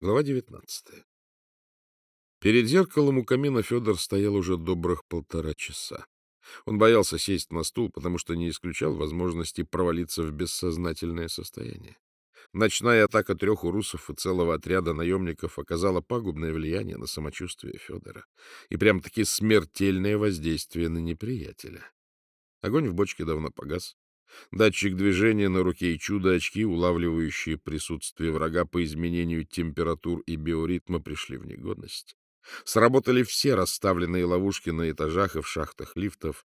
Глава 19. Перед зеркалом у камина Федор стоял уже добрых полтора часа. Он боялся сесть на стул, потому что не исключал возможности провалиться в бессознательное состояние. Ночная атака трех урусов и целого отряда наемников оказала пагубное влияние на самочувствие Федора и прям-таки смертельное воздействие на неприятеля. Огонь в бочке давно погас, Датчик движения на руке и чудо-очки, улавливающие присутствие врага по изменению температур и биоритма, пришли в негодность. Сработали все расставленные ловушки на этажах и в шахтах лифтов.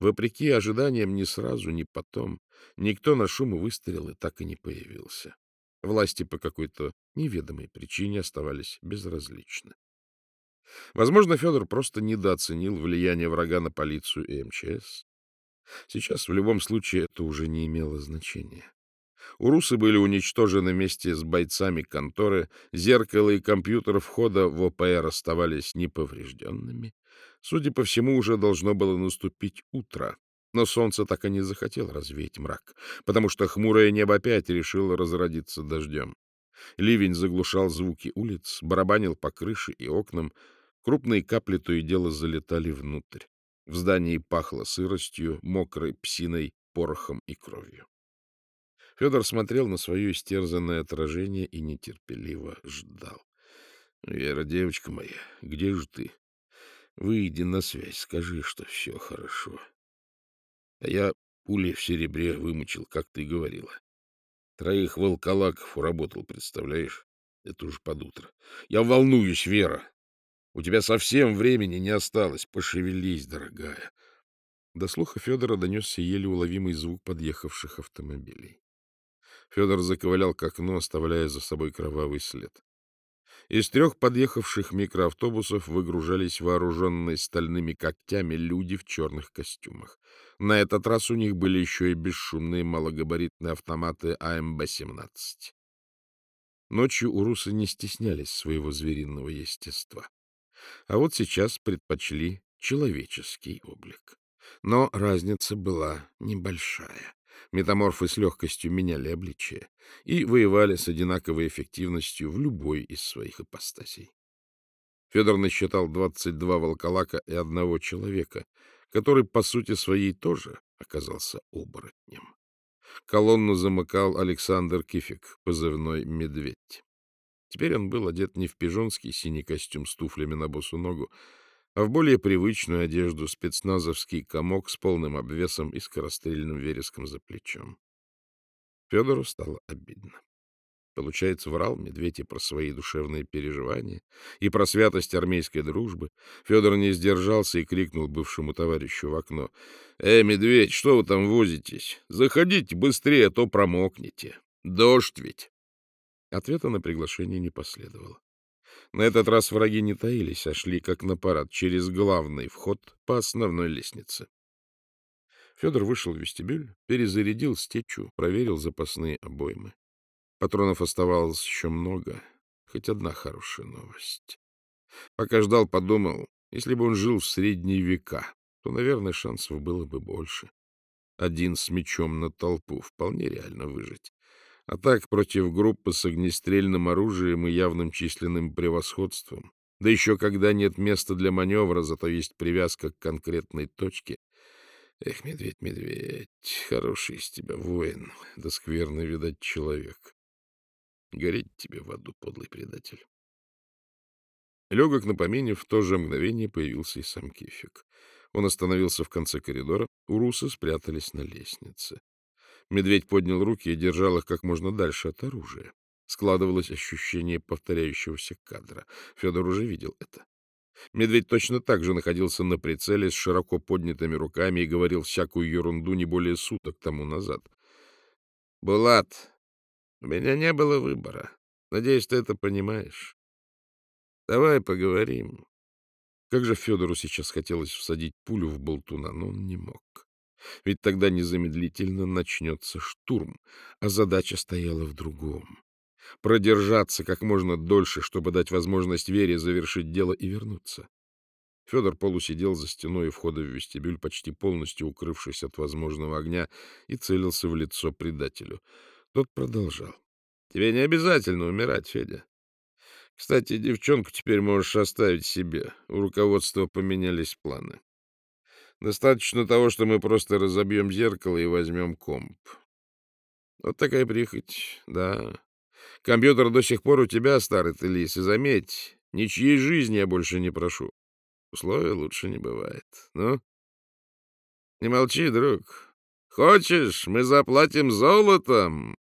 Вопреки ожиданиям ни сразу, ни потом никто на шум выстрелы так и не появился. Власти по какой-то неведомой причине оставались безразличны. Возможно, Федор просто недооценил влияние врага на полицию и МЧС. Сейчас в любом случае это уже не имело значения. Урусы были уничтожены вместе с бойцами конторы, зеркало и компьютер входа в ОПР оставались неповрежденными. Судя по всему, уже должно было наступить утро, но солнце так и не захотело развеять мрак, потому что хмурое небо опять решило разродиться дождем. Ливень заглушал звуки улиц, барабанил по крыше и окнам, крупные капли то и дело залетали внутрь. В здании пахло сыростью, мокрой псиной, порохом и кровью. Федор смотрел на свое истерзанное отражение и нетерпеливо ждал. — Вера, девочка моя, где же ты? Выйди на связь, скажи, что все хорошо. А я пули в серебре вымочил, как ты говорила. Троих волколаков уработал, представляешь? Это уж под утро. Я волнуюсь, Вера. У тебя совсем времени не осталось. Пошевелись, дорогая. До слуха Федора донесся еле уловимый звук подъехавших автомобилей. Федор заковылял к окну, оставляя за собой кровавый след. Из трех подъехавших микроавтобусов выгружались вооруженные стальными когтями люди в черных костюмах. На этот раз у них были еще и бесшумные малогабаритные автоматы АМБ-17. Ночью урусы не стеснялись своего звериного естества. А вот сейчас предпочли человеческий облик. Но разница была небольшая. Метаморфы с легкостью меняли обличие и воевали с одинаковой эффективностью в любой из своих ипостасей. Федор насчитал 22 волколака и одного человека, который, по сути своей, тоже оказался оборотнем. Колонну замыкал Александр Кифик, позывной «Медведь». Теперь он был одет не в пижонский синий костюм с туфлями на босу ногу, а в более привычную одежду спецназовский комок с полным обвесом и скорострельным вереском за плечом. Федору стало обидно. Получается, врал медведь и про свои душевные переживания, и про святость армейской дружбы. Федор не сдержался и крикнул бывшему товарищу в окно. — Эй, медведь, что вы там возитесь? Заходите быстрее, а то промокнете. Дождь ведь. Ответа на приглашение не последовало. На этот раз враги не таились, а шли как на парад через главный вход по основной лестнице. Федор вышел в вестибюль, перезарядил стечу, проверил запасные обоймы. Патронов оставалось еще много, хоть одна хорошая новость. Пока ждал, подумал, если бы он жил в средние века, то, наверное, шансов было бы больше. Один с мечом на толпу вполне реально выжить. А так, против группы с огнестрельным оружием и явным численным превосходством, да еще когда нет места для маневра, зато есть привязка к конкретной точке. Эх, медведь, медведь, хороший из тебя воин, да скверный, видать, человек. Гореть тебе в аду, подлый предатель. Легок на помине в то же мгновение появился и сам Кифик. Он остановился в конце коридора, урусы спрятались на лестнице. Медведь поднял руки и держал их как можно дальше от оружия. Складывалось ощущение повторяющегося кадра. Федор уже видел это. Медведь точно так же находился на прицеле с широко поднятыми руками и говорил всякую ерунду не более суток тому назад. — Булат, у меня не было выбора. Надеюсь, ты это понимаешь. Давай поговорим. Как же Федору сейчас хотелось всадить пулю в болтуна, но он не мог. Ведь тогда незамедлительно начнется штурм, а задача стояла в другом. Продержаться как можно дольше, чтобы дать возможность Вере завершить дело и вернуться. Федор полусидел за стеной входа в вестибюль, почти полностью укрывшись от возможного огня, и целился в лицо предателю. Тот продолжал. — Тебе не обязательно умирать, Федя. Кстати, девчонку теперь можешь оставить себе. У руководства поменялись планы. Достаточно того, что мы просто разобьем зеркало и возьмем комп. Вот такая прихоть, да. Компьютер до сих пор у тебя, старый ты лис, и заметь, ничьей жизни я больше не прошу. Условия лучше не бывает. Ну, не молчи, друг. Хочешь, мы заплатим золотом?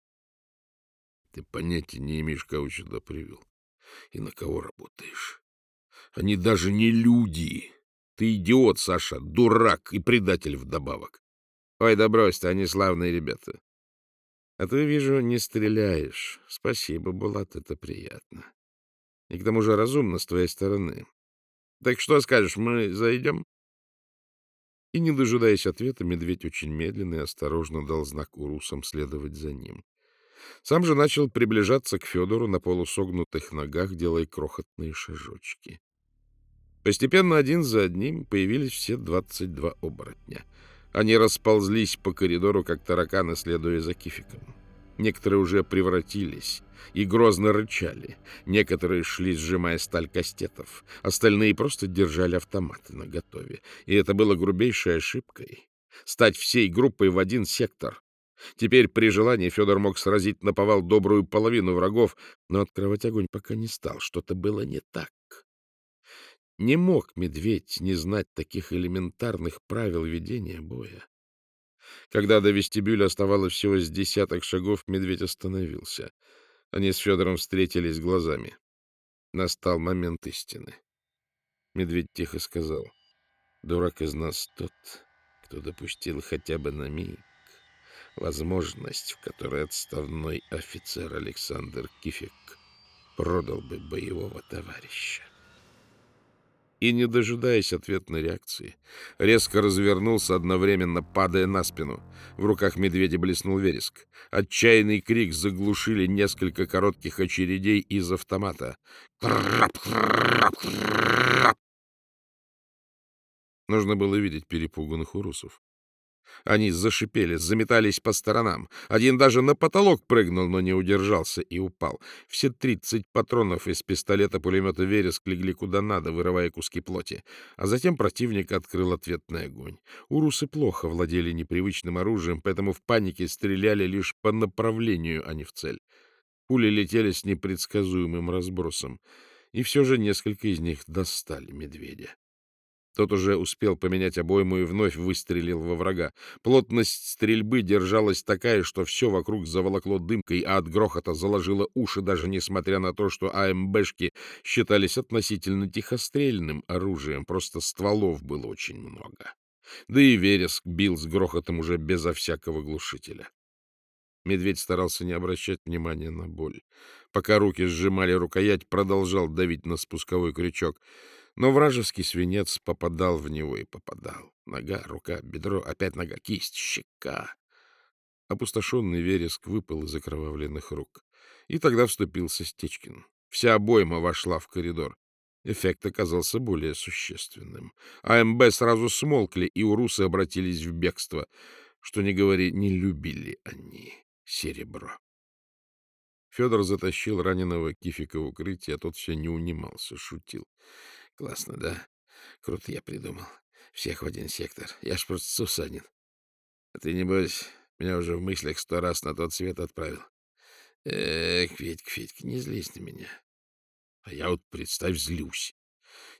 Ты понятия не имеешь, кого сюда привел и на кого работаешь. Они даже не люди. Ты идиот, Саша, дурак и предатель вдобавок. Ой, да брось ты, они славные ребята. А ты, вижу, не стреляешь. Спасибо, Булат, это приятно. И к тому же разумно с твоей стороны. Так что скажешь, мы зайдем? И, не дожидаясь ответа, медведь очень медленно и осторожно дал знак урусам следовать за ним. Сам же начал приближаться к Федору на полусогнутых ногах, делая крохотные шажочки. Постепенно один за одним появились все двадцать два оборотня. Они расползлись по коридору, как тараканы, следуя за кификом. Некоторые уже превратились и грозно рычали. Некоторые шли, сжимая сталь кастетов. Остальные просто держали автоматы наготове. И это было грубейшей ошибкой. Стать всей группой в один сектор. Теперь при желании Федор мог сразить на повал добрую половину врагов, но открывать огонь пока не стал. Что-то было не так. Не мог медведь не знать таких элементарных правил ведения боя. Когда до вестибюля оставалось всего с десяток шагов, медведь остановился. Они с Федором встретились глазами. Настал момент истины. Медведь тихо сказал, «Дурак из нас тот, кто допустил хотя бы на миг возможность, в которой отставной офицер Александр Кифик продал бы боевого товарища и, не дожидаясь ответной реакции, резко развернулся, одновременно падая на спину. В руках медведя блеснул вереск. Отчаянный крик заглушили несколько коротких очередей из автомата. Нужно было видеть перепуганных урусов. Они зашипели, заметались по сторонам. Один даже на потолок прыгнул, но не удержался и упал. Все тридцать патронов из пистолета-пулемета «Вереск» легли куда надо, вырывая куски плоти. А затем противник открыл ответный огонь. Урусы плохо владели непривычным оружием, поэтому в панике стреляли лишь по направлению, а не в цель. Пули летели с непредсказуемым разбросом. И все же несколько из них достали медведя. Тот уже успел поменять обойму и вновь выстрелил во врага. Плотность стрельбы держалась такая, что все вокруг заволокло дымкой, а от грохота заложило уши, даже несмотря на то, что АМБшки считались относительно тихострельным оружием, просто стволов было очень много. Да и вереск бил с грохотом уже безо всякого глушителя. Медведь старался не обращать внимания на боль. Пока руки сжимали рукоять, продолжал давить на спусковой крючок — но вражеский свинец попадал в него и попадал. Нога, рука, бедро, опять нога, кисть, щека. Опустошенный вереск выпал из окровавленных рук. И тогда вступился Стечкин. Вся обойма вошла в коридор. Эффект оказался более существенным. АМБ сразу смолкли, и урусы обратились в бегство. Что не говори, не любили они серебро. Федор затащил раненого Кифика в укрытие, а тот все не унимался, шутил. Классно, да? Круто я придумал. Всех в один сектор. Я ж просто Сусанин. А ты, небось, меня уже в мыслях сто раз на тот свет отправил. Эх, Федька, Федька, не злись на меня. А я вот, представь, злюсь.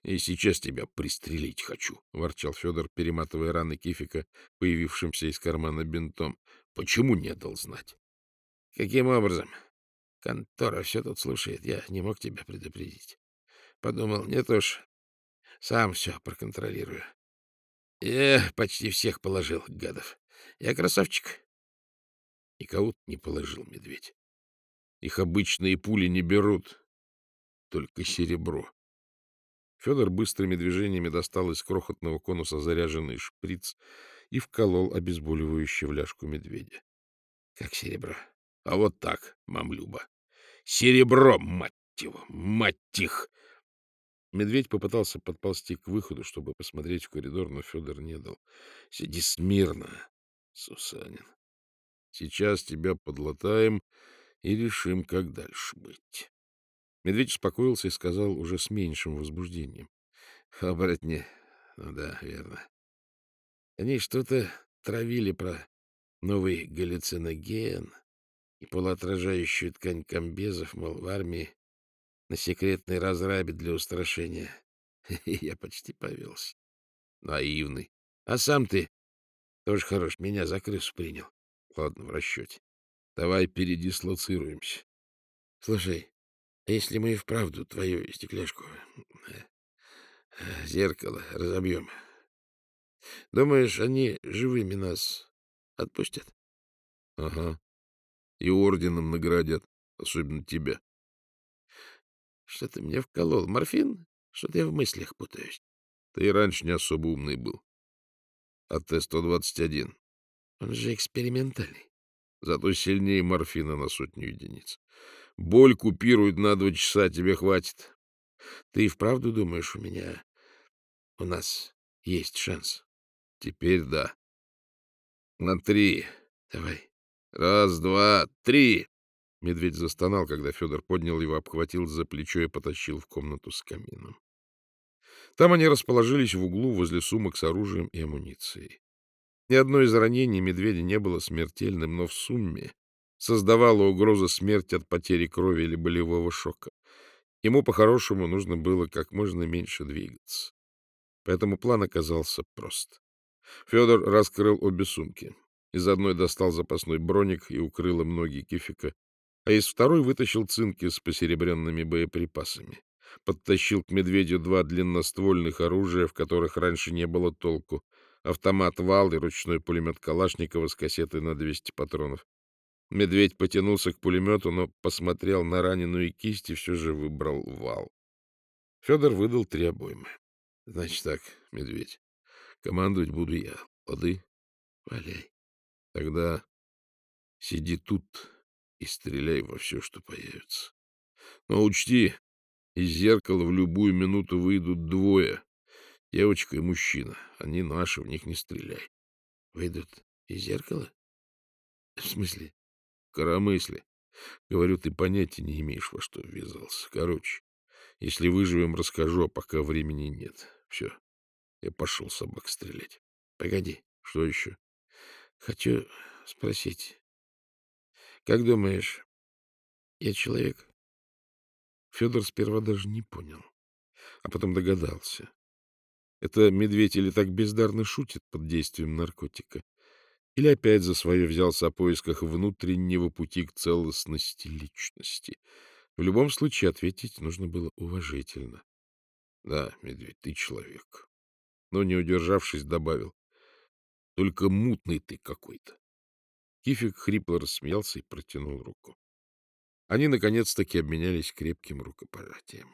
И сейчас тебя пристрелить хочу, — ворчал Федор, перематывая раны Кифика, появившимся из кармана бинтом. — Почему не дал знать? — Каким образом? Контора все тут слушает. Я не мог тебя предупредить. Подумал, нет уж, сам все проконтролирую. Эх, почти всех положил, гадов. Я красавчик. Никого не положил медведь. Их обычные пули не берут, только серебро. Федор быстрыми движениями достал из крохотного конуса заряженный шприц и вколол обезболивающий в ляжку медведя. — Как серебро? — А вот так, мамлюба. — Серебро, мать его, мать их! Медведь попытался подползти к выходу, чтобы посмотреть в коридор, но Федор не дал. — Сиди смирно, Сусанин. Сейчас тебя подлатаем и решим, как дальше быть. Медведь успокоился и сказал уже с меньшим возбуждением. — Оборотни, ну да, верно. Они что-то травили про новый галлюциноген и полуотражающую ткань комбезов, мол, в армии на секретной разрабе для устрашения. Я почти повелся. Наивный. А сам ты тоже хорош, меня за крысу принял. Ладно, в расчете. Давай передислоцируемся. Слушай, а если мы и вправду твою стекляшку, э, зеркало разобьем, думаешь, они живыми нас отпустят? Ага. И орденом наградят, особенно тебя. Что ты мне вколол? Морфин? Что-то я в мыслях путаюсь. Ты и раньше не особо умный был. А Т-121? Он же экспериментальный. Зато сильнее морфина на сотню единиц. Боль купирует на два часа, тебе хватит. Ты и вправду думаешь, у меня... У нас есть шанс? Теперь да. На три. Давай. Раз, два, три. Медведь застонал, когда Федор поднял его, обхватил за плечо и потащил в комнату с камином. Там они расположились в углу возле сумок с оружием и амуницией. Ни одно из ранений медведя не было смертельным, но в сумме создавало угрозу смерти от потери крови или болевого шока. Ему, по-хорошему, нужно было как можно меньше двигаться. Поэтому план оказался прост. Федор раскрыл обе сумки. Из одной достал запасной броник и укрыл им ноги кифика, а из второй вытащил цинки с посеребренными боеприпасами подтащил к медведю два длинноствольных оружия, в которых раньше не было толку, автомат «Вал» и ручной пулемет Калашникова с кассетой на 200 патронов. Медведь потянулся к пулемету, но посмотрел на раненую кисть и все же выбрал «Вал». Федор выдал три обоймы. — Значит так, медведь, командовать буду я. Лады? Валяй. Тогда сиди тут и стреляй во все, что появится. Но учти, из зеркала в любую минуту выйдут двое. Девочка и мужчина. Они наши, в них не стреляй. Выйдут из зеркала? В смысле? Коромысли. Говорю, ты понятия не имеешь, во что ввязался. Короче, если выживем, расскажу, а пока времени нет. Все. Я пошел собак стрелять. Погоди. Что еще? Хочу спросить. Как думаешь, я человек? Федор сперва даже не понял, а потом догадался. Это медведь или так бездарно шутит под действием наркотика, или опять за свое взялся о поисках внутреннего пути к целостности личности. В любом случае ответить нужно было уважительно. — Да, медведь, ты человек. Но, не удержавшись, добавил. — Только мутный ты какой-то. Кифик хрипло рассмеялся и протянул руку. Они, наконец-таки, обменялись крепким рукопожатием.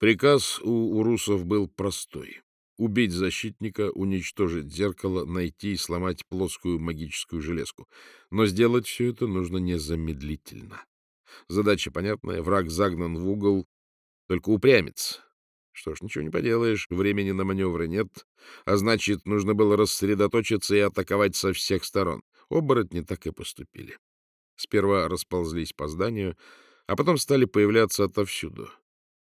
Приказ у урусов был простой — убить защитника, уничтожить зеркало, найти и сломать плоскую магическую железку. Но сделать все это нужно незамедлительно. Задача понятная, враг загнан в угол, только упрямец. Что ж, ничего не поделаешь, времени на маневры нет, а значит, нужно было рассредоточиться и атаковать со всех сторон. Оборотни так и поступили. Сперва расползлись по зданию, а потом стали появляться отовсюду.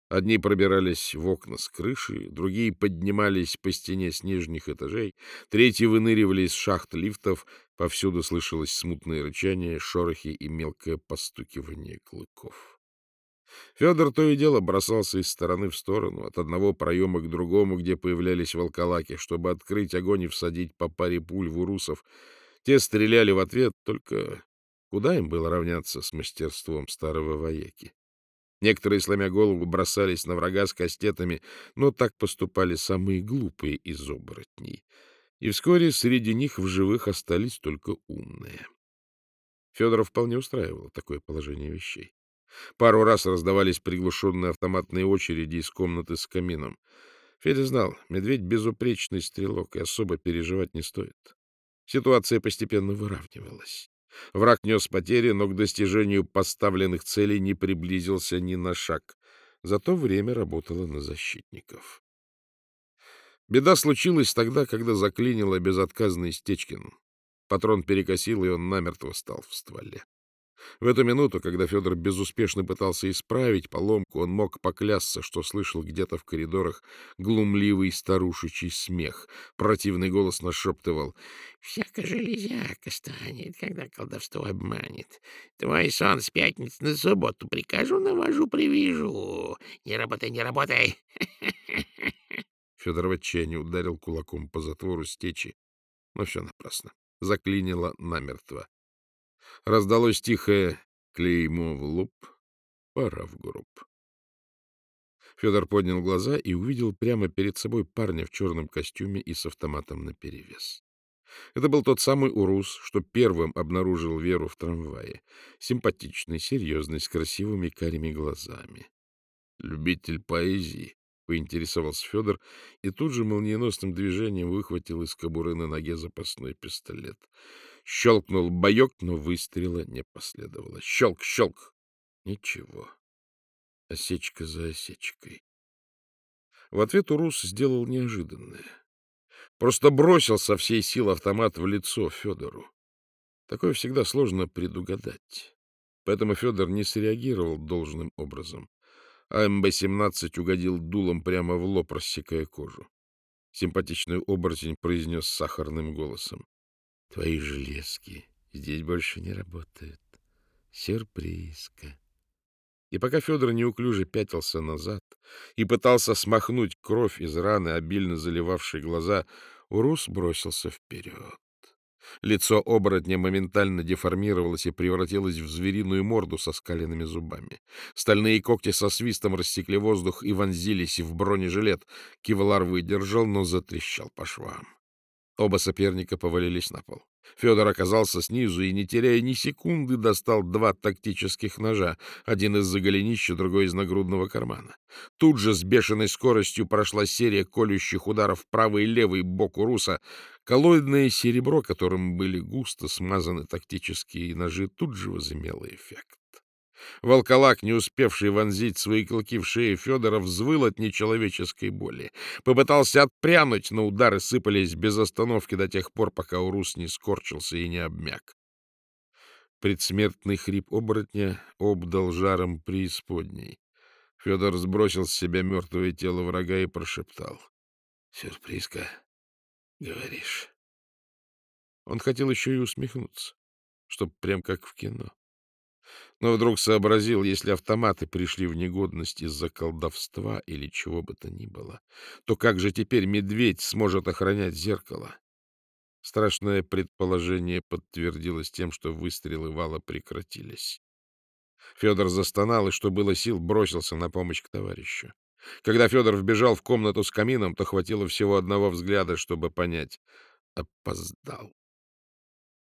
Одни пробирались в окна с крыши, другие поднимались по стене с нижних этажей, третьи выныривали из шахт лифтов, повсюду слышалось смутное рычание, шорохи и мелкое постукивание клыков. Федор то и дело бросался из стороны в сторону, от одного проема к другому, где появлялись волколаки, чтобы открыть огонь и всадить по паре пуль в урусов. Те стреляли в ответ, только Куда им было равняться с мастерством старого вояки? Некоторые, сломя голову, бросались на врага с кастетами, но так поступали самые глупые из оборотней. И вскоре среди них в живых остались только умные. Федора вполне устраивало такое положение вещей. Пару раз раздавались приглушенные автоматные очереди из комнаты с камином. Федя знал, медведь — безупречный стрелок, и особо переживать не стоит. Ситуация постепенно выравнивалась. Враг нес потери, но к достижению поставленных целей не приблизился ни на шаг. Зато время работало на защитников. Беда случилась тогда, когда заклинило безотказный Стечкин. Патрон перекосил, и он намертво стал в стволе. В эту минуту, когда Федор безуспешно пытался исправить поломку, он мог поклясться, что слышал где-то в коридорах глумливый старушечий смех. Противный голос нашептывал. — Всяко железяка станет, когда колдовство обманет. Твой сон с пятницы на субботу прикажу, навожу, привяжу. Не работай, не работай. Федор в отчаянии ударил кулаком по затвору стечи, но все напрасно. Заклинило намертво. Раздалось тихое клеймо в лоб, пора в гроб. Федор поднял глаза и увидел прямо перед собой парня в черном костюме и с автоматом наперевес. Это был тот самый Урус, что первым обнаружил Веру в трамвае. Симпатичный, серьезный, с красивыми карими глазами. Любитель поэзии, — поинтересовался Федор, и тут же молниеносным движением выхватил из кобуры на ноге запасной пистолет. Щелкнул боек, но выстрела не последовало. Щелк, щелк. Ничего. Осечка за осечкой. В ответ Урус сделал неожиданное. Просто бросил со всей силы автомат в лицо Федору. Такое всегда сложно предугадать. Поэтому Федор не среагировал должным образом а МБ-17 угодил дулом прямо в лоб, рассекая кожу. Симпатичный оборотень произнес сахарным голосом. — Твои железки здесь больше не работают. Сюрпризка. И пока Федор неуклюже пятился назад и пытался смахнуть кровь из раны, обильно заливавшей глаза, Урус бросился вперед. Лицо оборотня моментально деформировалось и превратилось в звериную морду со скаленными зубами. Стальные когти со свистом рассекли воздух и вонзились в бронежилет. Кевлар выдержал, но затрещал по швам. Оба соперника повалились на пол. Федор оказался снизу и, не теряя ни секунды, достал два тактических ножа, один из-за голенища, другой из нагрудного кармана. Тут же с бешеной скоростью прошла серия колющих ударов в правый и левый бок у руса. Коллоидное серебро, которым были густо смазаны тактические ножи, тут же возымело эффект. Волколак, не успевший вонзить свои клыки в шею Федора, взвыл от нечеловеческой боли. Попытался отпрянуть, но удары сыпались без остановки до тех пор, пока Урус не скорчился и не обмяк. Предсмертный хрип оборотня обдал жаром преисподней. Федор сбросил с себя мертвое тело врага и прошептал. — Сюрпризка, говоришь. Он хотел еще и усмехнуться, чтоб прям как в кино но вдруг сообразил, если автоматы пришли в негодность из-за колдовства или чего бы то ни было, то как же теперь медведь сможет охранять зеркало? Страшное предположение подтвердилось тем, что выстрелы вала прекратились. Федор застонал и, что было сил, бросился на помощь к товарищу. Когда Федор вбежал в комнату с камином, то хватило всего одного взгляда, чтобы понять — опоздал.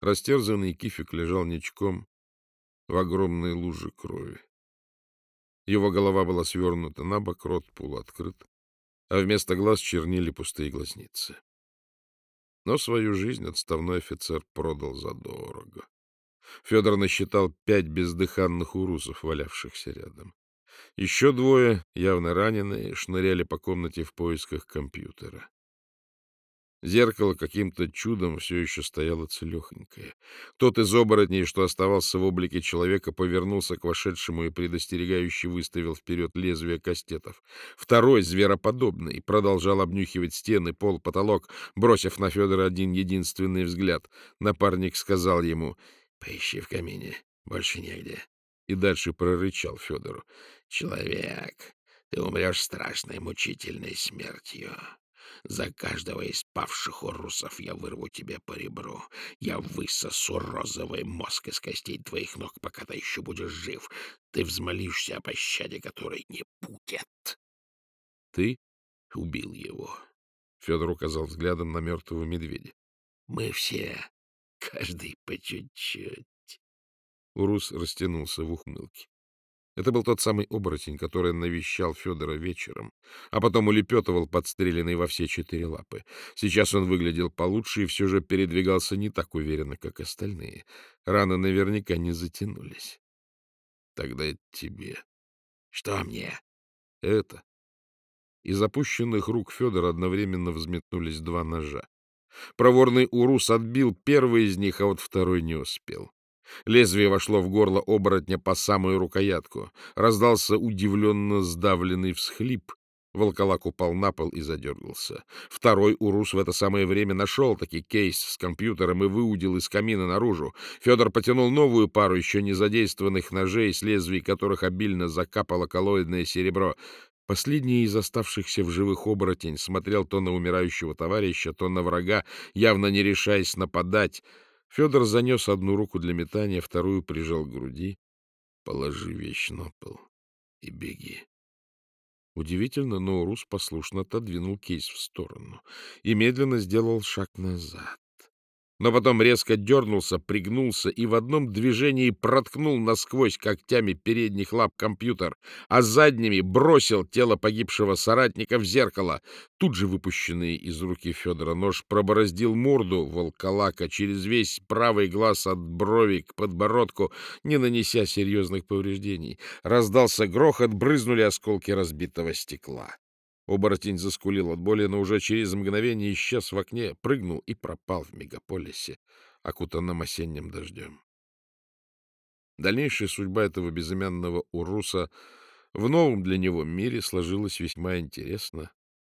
Растерзанный кифик лежал ничком, в огромной луже крови. Его голова была свернута на бок, рот полуоткрыт, а вместо глаз чернили пустые глазницы. Но свою жизнь отставной офицер продал задорого. Федор насчитал пять бездыханных урусов, валявшихся рядом. Еще двое, явно раненые, шныряли по комнате в поисках компьютера. Зеркало каким-то чудом все еще стояло целехонькое. Тот из оборотней, что оставался в облике человека, повернулся к вошедшему и предостерегающе выставил вперед лезвие кастетов. Второй, звероподобный, продолжал обнюхивать стены, пол, потолок, бросив на Федора один единственный взгляд. Напарник сказал ему «Поищи в камине, больше негде». И дальше прорычал Федору «Человек, ты умрешь страшной мучительной смертью». За каждого из павших урусов я вырву тебе по ребру. Я высосу розовый мозг из костей твоих ног, пока ты еще будешь жив. Ты взмолишься о пощаде, которой не будет. Ты убил его. Федор указал взглядом на мертвого медведя. Мы все, каждый по чуть-чуть. Урус растянулся в ухмылке. Это был тот самый оборотень, который навещал Федора вечером, а потом улепетывал подстреленный во все четыре лапы. Сейчас он выглядел получше и все же передвигался не так уверенно, как остальные. Раны наверняка не затянулись. Тогда это тебе. Что мне? Это. Из опущенных рук Федора одновременно взметнулись два ножа. Проворный Урус отбил первый из них, а вот второй не успел. Лезвие вошло в горло оборотня по самую рукоятку. Раздался удивленно сдавленный всхлип. Волколак упал на пол и задергался. Второй урус в это самое время нашел таки кейс с компьютером и выудил из камина наружу. Федор потянул новую пару еще не задействованных ножей, с лезвий которых обильно закапало коллоидное серебро. Последний из оставшихся в живых оборотень смотрел то на умирающего товарища, то на врага, явно не решаясь нападать. Федор занес одну руку для метания, вторую прижал к груди. Положи вещь на пол и беги. Удивительно, но Урус послушно отодвинул кейс в сторону и медленно сделал шаг назад но потом резко дернулся, пригнулся и в одном движении проткнул насквозь когтями передних лап компьютер, а задними бросил тело погибшего соратника в зеркало. Тут же выпущенный из руки Федора нож пробороздил морду волколака через весь правый глаз от брови к подбородку, не нанеся серьезных повреждений. Раздался грохот, брызнули осколки разбитого стекла. Оборотень заскулил от боли, но уже через мгновение исчез в окне, прыгнул и пропал в мегаполисе, окутанном осенним дождем. Дальнейшая судьба этого безымянного уруса в новом для него мире сложилась весьма интересно,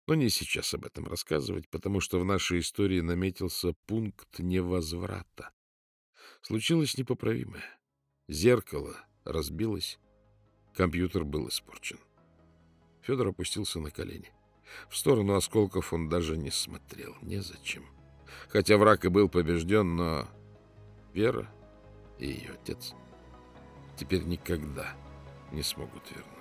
но не сейчас об этом рассказывать, потому что в нашей истории наметился пункт невозврата. Случилось непоправимое. Зеркало разбилось, компьютер был испорчен. Федор опустился на колени. В сторону осколков он даже не смотрел. Незачем. Хотя враг и был побежден, но Вера и ее отец теперь никогда не смогут вернуться.